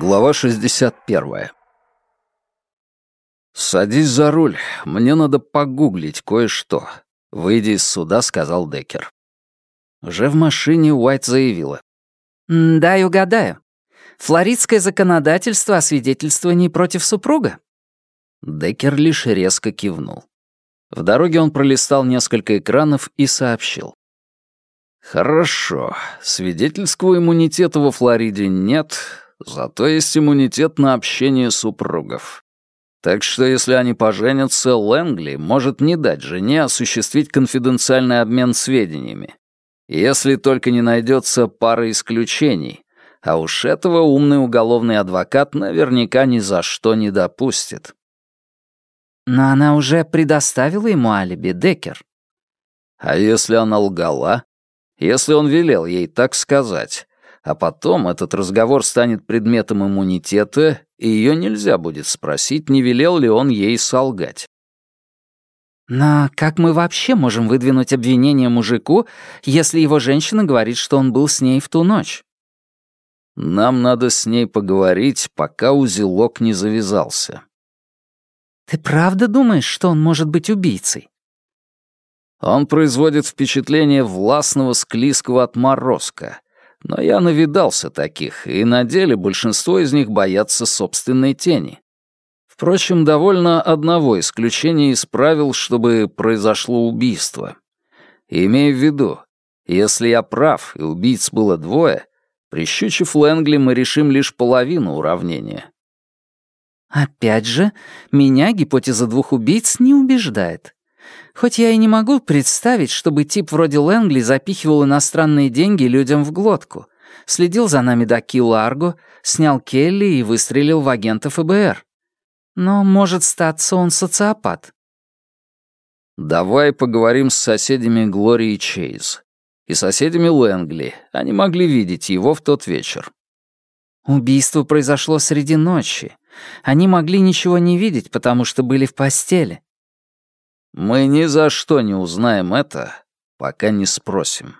Глава 61. «Садись за руль, мне надо погуглить кое-что», — выйдя из суда, сказал Деккер. Уже в машине Уайт заявила. «Дай угадаю. Флоридское законодательство о свидетельствовании против супруга?» Деккер лишь резко кивнул. В дороге он пролистал несколько экранов и сообщил. «Хорошо. Свидетельского иммунитета во Флориде нет, зато есть иммунитет на общение супругов. Так что если они поженятся, Лэнгли может не дать жене осуществить конфиденциальный обмен сведениями. Если только не найдется пара исключений, а уж этого умный уголовный адвокат наверняка ни за что не допустит. Но она уже предоставила ему алиби, Деккер. А если она лгала? Если он велел ей так сказать, а потом этот разговор станет предметом иммунитета, и ее нельзя будет спросить, не велел ли он ей солгать. Но как мы вообще можем выдвинуть обвинение мужику, если его женщина говорит, что он был с ней в ту ночь? Нам надо с ней поговорить, пока узелок не завязался. Ты правда думаешь, что он может быть убийцей? Он производит впечатление властного склизкого отморозка. Но я навидался таких, и на деле большинство из них боятся собственной тени. Впрочем, довольно одного исключения из правил, чтобы произошло убийство. Имея в виду, если я прав и убийц было двое, прищучив Лэнгли, мы решим лишь половину уравнения. Опять же, меня гипотеза двух убийц не убеждает. Хоть я и не могу представить, чтобы тип вроде Лэнгли запихивал иностранные деньги людям в глотку, следил за нами до Ки-Ларго, снял Келли и выстрелил в агента ФБР. Но может статься он социопат. Давай поговорим с соседями Глории Чейз. И соседями Лэнгли. Они могли видеть его в тот вечер. Убийство произошло среди ночи. Они могли ничего не видеть, потому что были в постели. Мы ни за что не узнаем это, пока не спросим.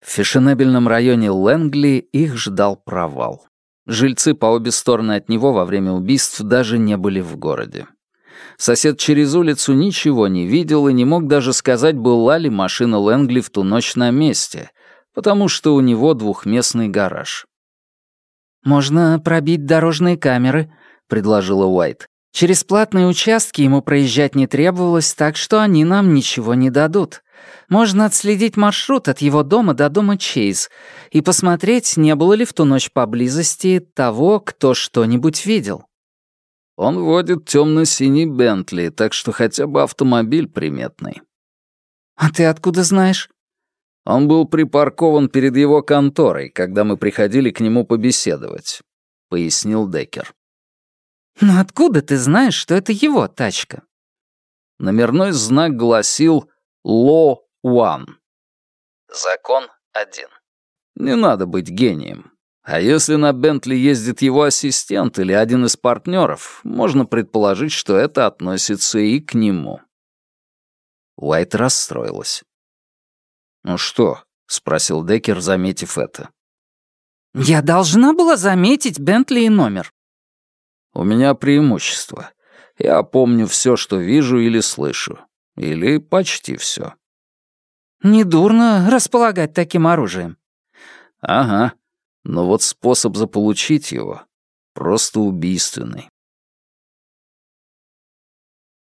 В фешенебельном районе Лэнгли их ждал провал. Жильцы по обе стороны от него во время убийств даже не были в городе. Сосед через улицу ничего не видел и не мог даже сказать, была ли машина Лэнгли в ту ночь на месте, потому что у него двухместный гараж. «Можно пробить дорожные камеры», — предложила Уайт. «Через платные участки ему проезжать не требовалось, так что они нам ничего не дадут. Можно отследить маршрут от его дома до дома Чейз и посмотреть, не было ли в ту ночь поблизости того, кто что-нибудь видел». Он водит темно-синий Бентли, так что хотя бы автомобиль приметный. «А ты откуда знаешь?» Он был припаркован перед его конторой, когда мы приходили к нему побеседовать», — пояснил Деккер. «Но откуда ты знаешь, что это его тачка?» Номерной знак гласил «Ло Уан». Закон один. Не надо быть гением. А если на Бентли ездит его ассистент или один из партнеров, можно предположить, что это относится и к нему. Уайт расстроилась. «Ну что?» — спросил Деккер, заметив это. «Я должна была заметить Бентли и номер». «У меня преимущество. Я помню все, что вижу или слышу. Или почти все. «Недурно располагать таким оружием». «Ага. Но вот способ заполучить его просто убийственный».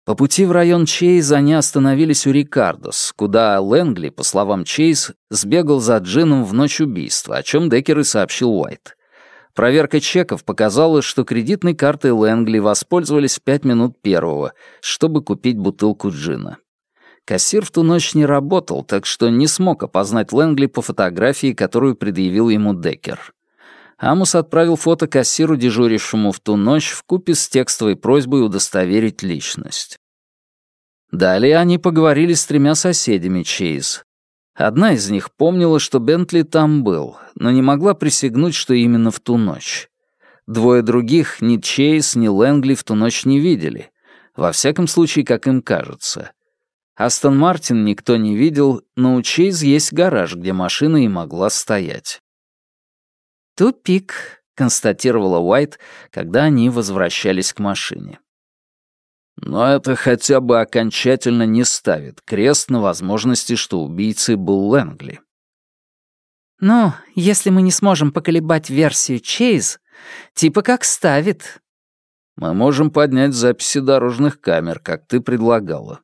По пути в район Чейз они остановились у Рикардос, куда Лэнгли, по словам Чейз, сбегал за Джином в ночь убийства, о чем Деккер и сообщил Уайт. Проверка чеков показала, что кредитной картой Лэнгли воспользовались в пять минут первого, чтобы купить бутылку джина. Кассир в ту ночь не работал, так что не смог опознать Лэнгли по фотографии, которую предъявил ему Деккер. Амус отправил фото кассиру, дежурившему в ту ночь, в купе с текстовой просьбой удостоверить личность. Далее они поговорили с тремя соседями Чейз. Одна из них помнила, что Бентли там был, но не могла присягнуть, что именно в ту ночь. Двое других ни Чейз, ни Лэнгли в ту ночь не видели. Во всяком случае, как им кажется. Астон Мартин никто не видел, но у Чейз есть гараж, где машина и могла стоять. «Тупик», — констатировала Уайт, когда они возвращались к машине. Но это хотя бы окончательно не ставит крест на возможности, что убийцей был Лэнгли. «Ну, если мы не сможем поколебать версию Чейз, типа как ставит». «Мы можем поднять записи дорожных камер, как ты предлагала».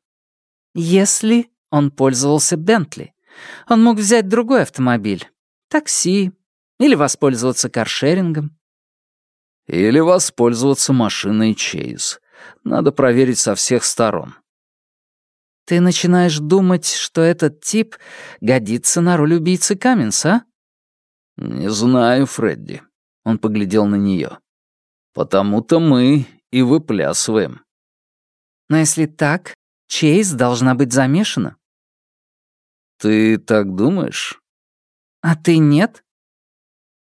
«Если он пользовался Бентли. Он мог взять другой автомобиль. Такси. Или воспользоваться каршерингом». «Или воспользоваться машиной Чейз. Надо проверить со всех сторон». «Ты начинаешь думать, что этот тип годится на роль убийцы Каменса, а?» «Не знаю, Фредди». Он поглядел на нее. «Потому-то мы и выплясываем». «Но если так, Чейз должна быть замешана». «Ты так думаешь?» «А ты нет?»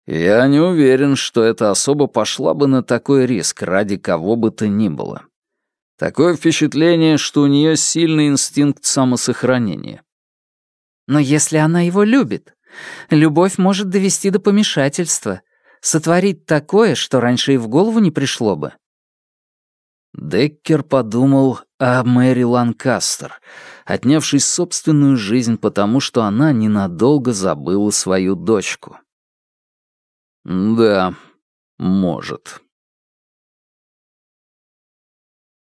«Я не уверен, что эта особа пошла бы на такой риск ради кого бы то ни было. Такое впечатление, что у нее сильный инстинкт самосохранения». «Но если она его любит, любовь может довести до помешательства, сотворить такое, что раньше и в голову не пришло бы». Деккер подумал о Мэри Ланкастер, отнявшей собственную жизнь потому, что она ненадолго забыла свою дочку. Да, может.